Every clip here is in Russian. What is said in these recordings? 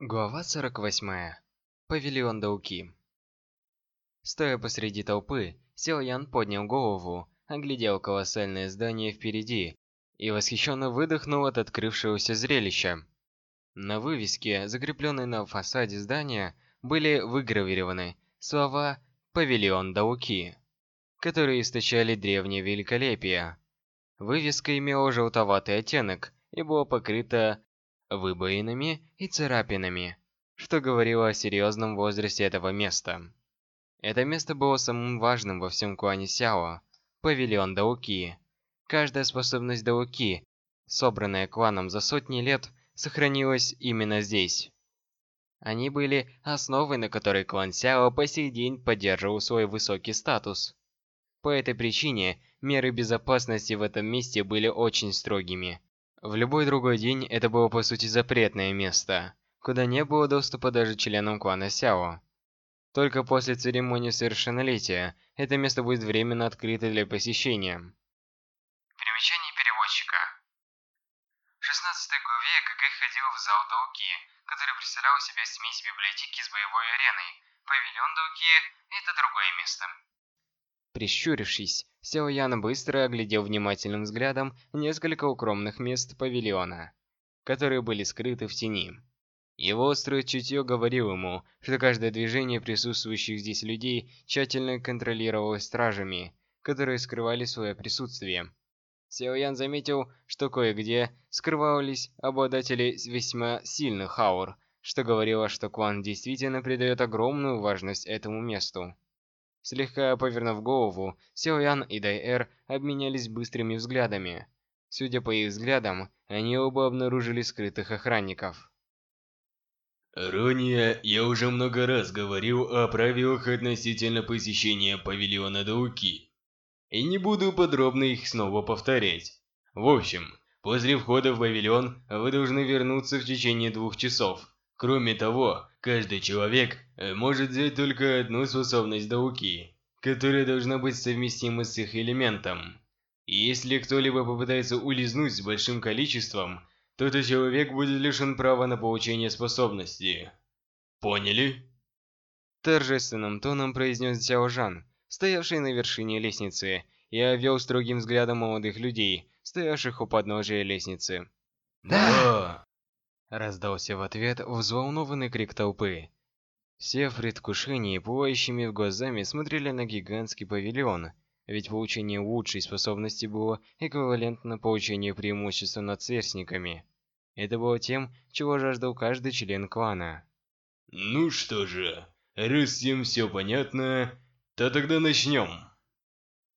Глава 48. Павильон Дауки. Стоя посреди толпы, Сил Ян поднял голову, оглядел колоссальное здание впереди и восхищенно выдохнул от открывшегося зрелища. На вывеске, закрепленной на фасаде здания, были выгравированы слова «Павильон Дауки», которые источали древнее великолепие. Вывеска имела желтоватый оттенок и была покрыта выбоинами и царапинами, что говорило о серьезном возрасте этого места. Это место было самым важным во всем клане Сяо, павильон Дауки. Каждая способность Дауки, собранная кланом за сотни лет, сохранилась именно здесь. Они были основой, на которой клан Сяо по сей день поддерживал свой высокий статус. По этой причине меры безопасности в этом месте были очень строгими. В любой другой день это было по сути запретное место, куда не было доступа даже членам клана Сяо. Только после церемонии совершеннолетия это место будет временно открыто для посещения. Примечание переводчика. В 16 главе ГГ ходил в зал Дауки, который представлял себя смесь библиотеки с боевой ареной. Павильон Дауки – это другое место. Прищурившись, Сяо Ян быстро оглядел внимательным взглядом несколько укромных мест павильона, которые были скрыты в тени. Его острое чутье говорило ему, что каждое движение присутствующих здесь людей тщательно контролировалось стражами, которые скрывали свое присутствие. Сяо Ян заметил, что кое-где скрывались обладатели весьма сильных аур, что говорило, что клан действительно придает огромную важность этому месту. Слегка повернув голову, Ян и Дай-Эр обменялись быстрыми взглядами. Судя по их взглядам, они оба обнаружили скрытых охранников. Ранее я уже много раз говорил о правилах относительно посещения павильона Дауки. И не буду подробно их снова повторять. В общем, после входа в павильон вы должны вернуться в течение двух часов. Кроме того, каждый человек э, может взять только одну способность Дауки, которая должна быть совместима с их элементом. И если кто-либо попытается улизнуть с большим количеством, то этот человек будет лишен права на получение способности. Поняли? Торжественным тоном произнес Цяо Жан, стоявший на вершине лестницы, и обвел строгим взглядом молодых людей, стоявших у подножия лестницы. Да! Раздался в ответ взволнованный крик толпы. Все в предвкушении, пылающими глазами, смотрели на гигантский павильон, ведь получение лучшей способности было эквивалентно получению преимущества над сверстниками. Это было тем, чего жаждал каждый член клана. Ну что же, раз всем все понятно, то тогда начнем.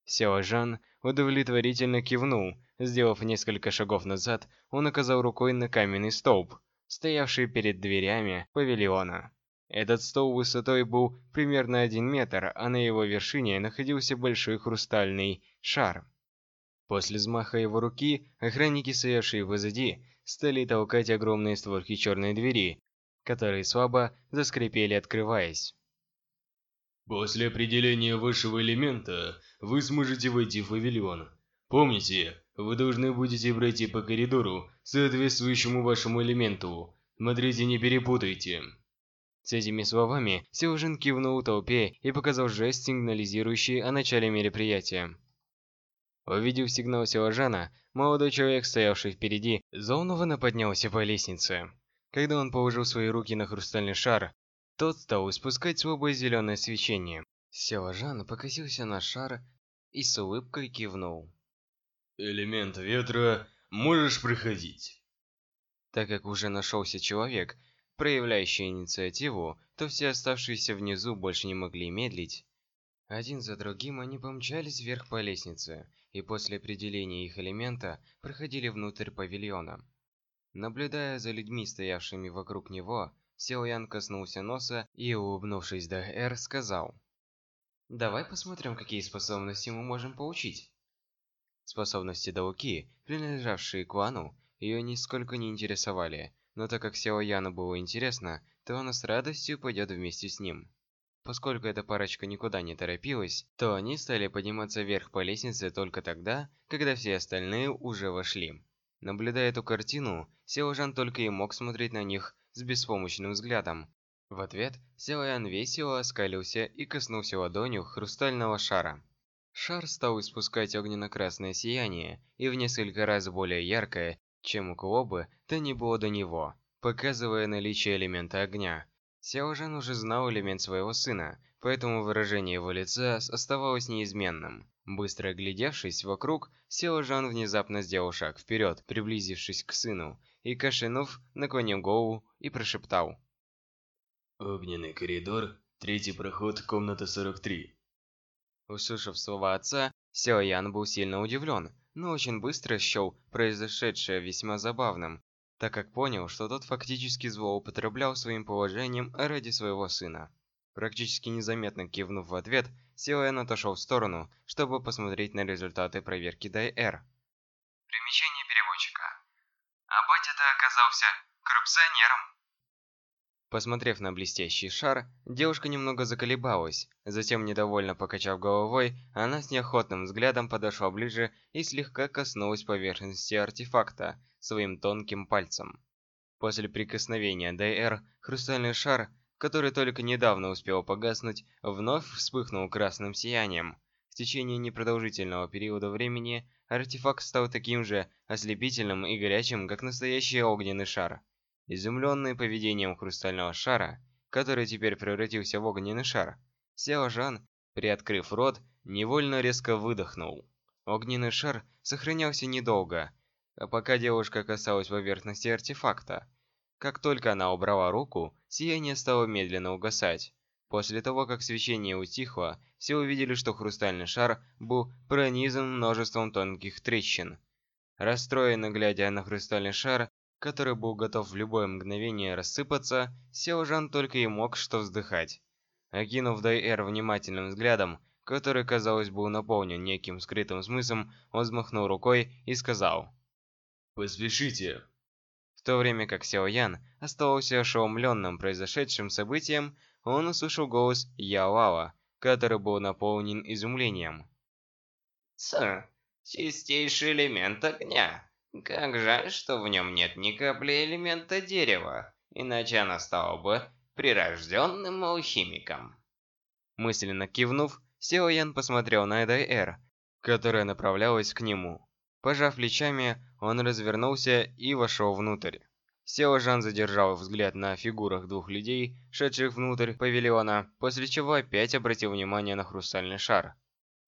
Сяо Жан удовлетворительно кивнул, Сделав несколько шагов назад, он указал рукой на каменный столб, стоявший перед дверями павильона. Этот стол высотой был примерно один метр, а на его вершине находился большой хрустальный шар. После взмаха его руки, охранники, стоявшие позади, стали толкать огромные створки черной двери, которые слабо заскрипели, открываясь. После определения вашего элемента вы сможете войти в павильон. Помните, вы должны будете пройти по коридору, соответствующему вашему элементу. Смотрите, не перепутайте. С этими словами Силжин кивнул толпе и показал жест, сигнализирующий о начале мероприятия. Увидев сигнал Силажана, молодой человек, стоявший впереди, взволнованно поднялся по лестнице. Когда он положил свои руки на хрустальный шар, тот стал испускать слабое зеленое свечение. Силажан покосился на шар и с улыбкой кивнул. Элемент ветра, можешь приходить. Так как уже нашелся человек, проявляющий инициативу, то все оставшиеся внизу больше не могли медлить. Один за другим они помчались вверх по лестнице, и после определения их элемента проходили внутрь павильона. Наблюдая за людьми, стоявшими вокруг него, Сяо Ян коснулся носа и, улыбнувшись до Эр, сказал. «Давай посмотрим, какие способности мы можем получить». Способности Дауки, принадлежавшие клану, ее нисколько не интересовали, но так как Сяо Яну было интересно, то она с радостью пойдет вместе с ним. Поскольку эта парочка никуда не торопилась, то они стали подниматься вверх по лестнице только тогда, когда все остальные уже вошли. Наблюдая эту картину, Сяо Жан только и мог смотреть на них, с беспомощным взглядом. В ответ Силаян весело оскалился и коснулся ладонью хрустального шара. Шар стал испускать огненно-красное сияние, и в несколько раз более яркое, чем у кого бы то ни было до него, показывая наличие элемента огня. Сяожан уже знал элемент своего сына, поэтому выражение его лица оставалось неизменным. Быстро оглядевшись вокруг, Сяожан внезапно сделал шаг вперед, приблизившись к сыну, и, кашлянув, наклонил голову и прошептал. «Огненный коридор, третий проход, комната 43». Услышав слова отца, Сяо Ян был сильно удивлен, но очень быстро счел произошедшее весьма забавным, так как понял, что тот фактически злоупотреблял своим положением ради своего сына. Практически незаметно кивнув в ответ, Ян отошел в сторону, чтобы посмотреть на результаты проверки Дай-Эр. А батя-то оказался коррупционером. Посмотрев на блестящий шар, девушка немного заколебалась. Затем, недовольно покачав головой, она с неохотным взглядом подошла ближе и слегка коснулась поверхности артефакта своим тонким пальцем. После прикосновения ДР, хрустальный шар, который только недавно успел погаснуть, вновь вспыхнул красным сиянием. В течение непродолжительного периода времени артефакт стал таким же ослепительным и горячим, как настоящий огненный шар. Изумленный поведением хрустального шара, который теперь превратился в огненный шар, Сяо Жан, приоткрыв рот, невольно резко выдохнул. Огненный шар сохранялся недолго, пока девушка касалась поверхности артефакта. Как только она убрала руку, сияние стало медленно угасать. После того, как свечение утихло, все увидели, что хрустальный шар был пронизан множеством тонких трещин. Расстроенно глядя на хрустальный шар, который был готов в любое мгновение рассыпаться, Сяо Жан только и мог что вздыхать. Окинув Дай-Эр внимательным взглядом, который, казалось, был наполнен неким скрытым смыслом, он взмахнул рукой и сказал «Поспешите!». В то время как Сяо Ян оставался ошеломленным произошедшим событием, он услышал голос Яо который был наполнен изумлением. «Сэр, чистейший элемент огня!» Как жаль, что в нем нет ни капли элемента дерева, иначе она стала бы прирожденным алхимиком. Мысленно кивнув, Сео Ян посмотрел на Эдай Эр, которая направлялась к нему. Пожав плечами, он развернулся и вошел внутрь. Сео задержал взгляд на фигурах двух людей, шедших внутрь павильона, после чего опять обратил внимание на хрустальный шар.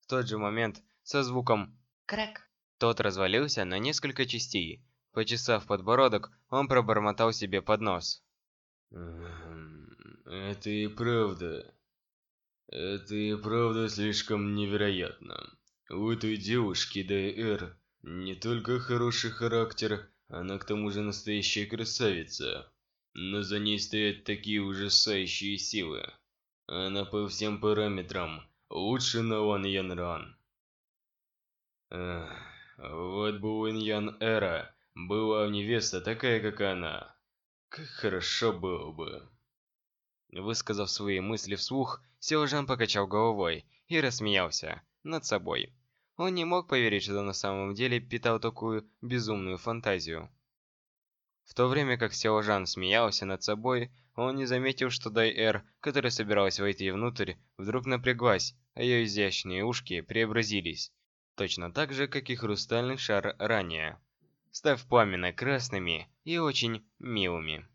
В тот же момент, со звуком «крак», тот развалился на несколько частей. Почесав подбородок, он пробормотал себе под нос. «Это и правда. Это и правда слишком невероятно. У этой девушки Д.Р. не только хороший характер, она к тому же настоящая красавица. Но за ней стоят такие ужасающие силы. Она по всем параметрам лучше Наван Янран. Эх... Вот бы у Иньян Эра была невеста такая, как она. Как хорошо было бы. Высказав свои мысли вслух, Силжан покачал головой и рассмеялся над собой. Он не мог поверить, что на самом деле питал такую безумную фантазию. В то время как Силжан смеялся над собой, он не заметил, что Дай-Эр, которая собиралась войти внутрь, вдруг напряглась, а ее изящные ушки преобразились точно так же, как и хрустальный шар ранее, став пламенно красными и очень милыми.